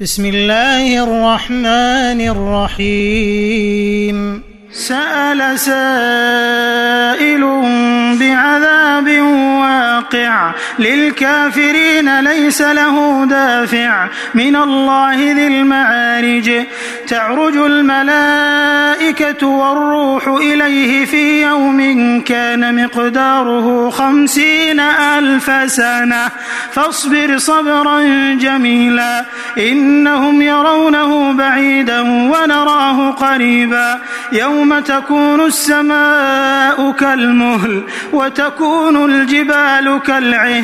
بسم الله الرحمن الرحيم سأل سائل للكافرين ليس له دافع من الله ذي المعارج. تعرج الملائكة والروح إليه في يوم كان مقداره خمسين ألف سنة. فاصبر صبرا جميلا. إنهم يرونه بعيدا ونراه قريبا. يوم تكون السماء كالمهل وتكون الجبال كالعهن.